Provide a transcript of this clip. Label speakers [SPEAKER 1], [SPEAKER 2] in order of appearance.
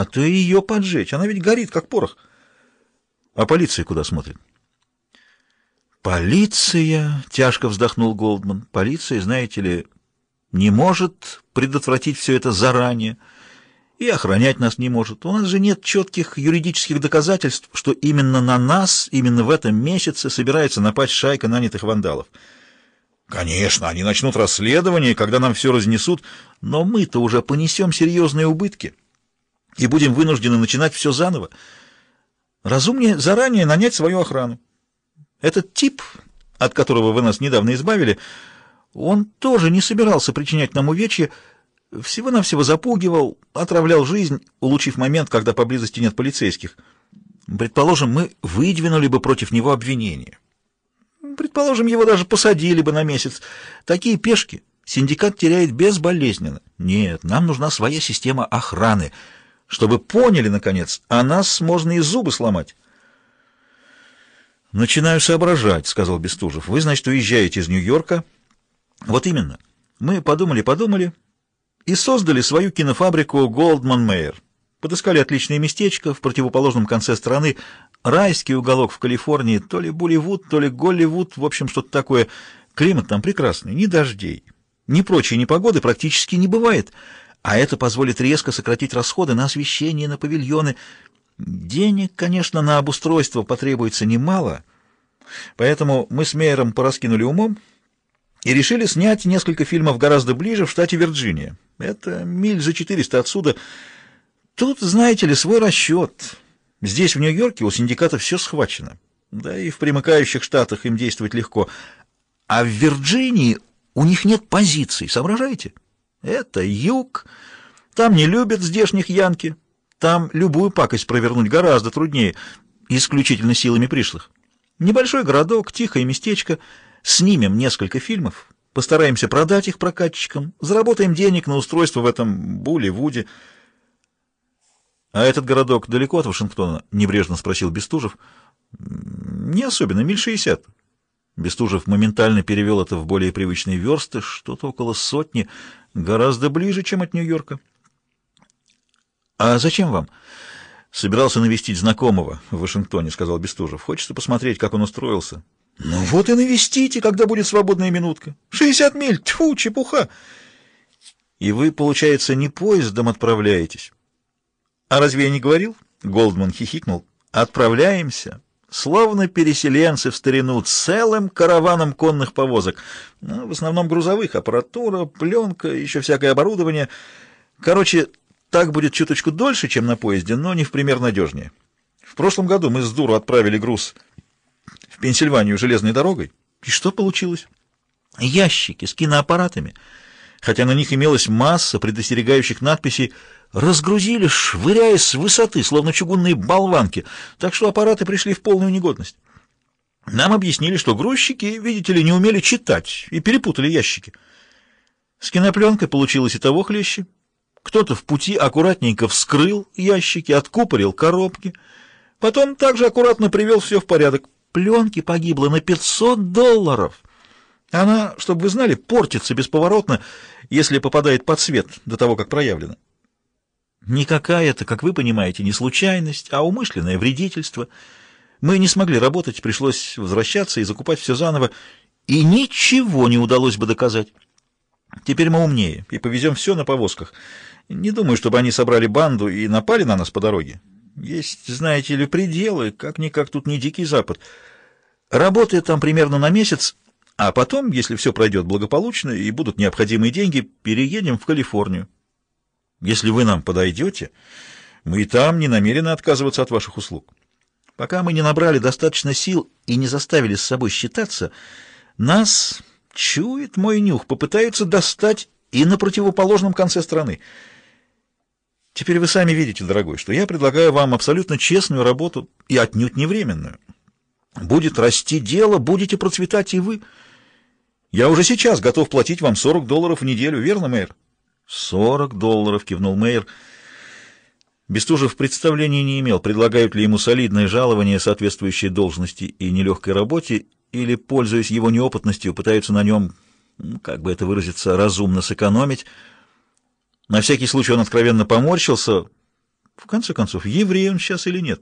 [SPEAKER 1] А то ее поджечь. Она ведь горит, как порох. А полиция куда смотрит? Полиция, тяжко вздохнул Голдман. Полиция, знаете ли, не может предотвратить все это заранее и охранять нас не может. У нас же нет четких юридических доказательств, что именно на нас, именно в этом месяце собирается напасть шайка нанятых вандалов. Конечно, они начнут расследование, когда нам все разнесут, но мы-то уже понесем серьезные убытки и будем вынуждены начинать все заново. Разумнее заранее нанять свою охрану. Этот тип, от которого вы нас недавно избавили, он тоже не собирался причинять нам увечья, всего-навсего запугивал, отравлял жизнь, улучив момент, когда поблизости нет полицейских. Предположим, мы выдвинули бы против него обвинение. Предположим, его даже посадили бы на месяц. Такие пешки синдикат теряет безболезненно. Нет, нам нужна своя система охраны, чтобы поняли, наконец, а нас можно и зубы сломать. «Начинаю соображать», — сказал Бестужев. «Вы, значит, уезжаете из Нью-Йорка?» «Вот именно. Мы подумали-подумали и создали свою кинофабрику «Голдман Мейер». Подыскали отличное местечко в противоположном конце страны, райский уголок в Калифорнии, то ли Болливуд, то ли Голливуд, в общем, что-то такое. Климат там прекрасный, ни дождей, ни прочей непогоды практически не бывает, а это позволит резко сократить расходы на освещение, на павильоны. Денег, конечно, на обустройство потребуется немало, поэтому мы с Мейером пораскинули умом и решили снять несколько фильмов гораздо ближе, в штате Вирджиния. Это миль за 400 отсюда. Тут, знаете ли, свой расчет. Здесь, в Нью-Йорке, у синдиката все схвачено. Да и в примыкающих штатах им действовать легко. А в Вирджинии у них нет позиций, соображаете? Это юг. Там не любят здешних янки. Там любую пакость провернуть гораздо труднее, исключительно силами пришлых. Небольшой городок, тихое местечко. Снимем несколько фильмов, постараемся продать их прокатчикам, заработаем денег на устройство в этом Булли-Вуде. — А этот городок далеко от Вашингтона? — небрежно спросил Бестужев. — Не особенно, миль шестьдесят. Бестужев моментально перевел это в более привычные версты, что-то около сотни, гораздо ближе, чем от Нью-Йорка. — А зачем вам? — Собирался навестить знакомого в Вашингтоне, — сказал Бестужев. — Хочется посмотреть, как он устроился. — Ну вот и навестите, когда будет свободная минутка. Шестьдесят миль, тьфу, чепуха. — И вы, получается, не поездом отправляетесь? «А разве я не говорил?» — Голдман хихикнул. «Отправляемся, словно переселенцы в старину, целым караваном конных повозок. Ну, в основном грузовых, аппаратура, пленка, еще всякое оборудование. Короче, так будет чуточку дольше, чем на поезде, но не в пример надежнее. В прошлом году мы с дуру отправили груз в Пенсильванию железной дорогой. И что получилось? Ящики с киноаппаратами» хотя на них имелась масса предостерегающих надписей, разгрузили, швыряясь с высоты, словно чугунные болванки, так что аппараты пришли в полную негодность. Нам объяснили, что грузчики, видите ли, не умели читать и перепутали ящики. С кинопленкой получилось и того хлеще. Кто-то в пути аккуратненько вскрыл ящики, откупорил коробки, потом также аккуратно привел все в порядок. Пленки погибло на 500 долларов. Она, чтобы вы знали, портится бесповоротно, если попадает под свет до того, как проявлено. Никакая это, как вы понимаете, не случайность, а умышленное вредительство. Мы не смогли работать, пришлось возвращаться и закупать все заново, и ничего не удалось бы доказать. Теперь мы умнее и повезем все на повозках. Не думаю, чтобы они собрали банду и напали на нас по дороге. Есть, знаете ли, пределы, как-никак тут не Дикий Запад. Работает там примерно на месяц, а потом, если все пройдет благополучно и будут необходимые деньги, переедем в Калифорнию. Если вы нам подойдете, мы и там не намерены отказываться от ваших услуг. Пока мы не набрали достаточно сил и не заставили с собой считаться, нас, чует мой нюх, попытаются достать и на противоположном конце страны. Теперь вы сами видите, дорогой, что я предлагаю вам абсолютно честную работу и отнюдь не временную. Будет расти дело, будете процветать и вы. Я уже сейчас готов платить вам 40 долларов в неделю, верно, мэр? «Сорок долларов», — кивнул Мейер. Бестужев представления не имел, предлагают ли ему солидное жалование, соответствующее должности и нелегкой работе, или, пользуясь его неопытностью, пытаются на нем, как бы это выразиться, разумно сэкономить. На всякий случай он откровенно поморщился. В конце концов, еврей он сейчас или нет?